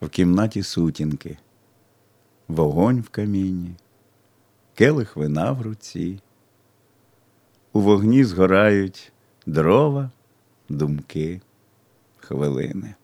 В кімнаті сутінки, вогонь в каміні, келих вина в руці. У вогні згорають дрова, думки, хвилини.